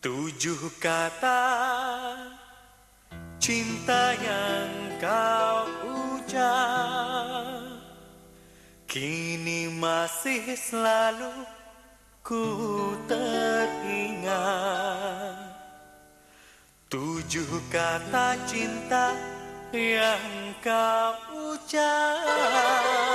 Tujuh kata cinta yang kau ucap Kini masih selalu ku teringat. Tujuh kata cinta yang kau ucap.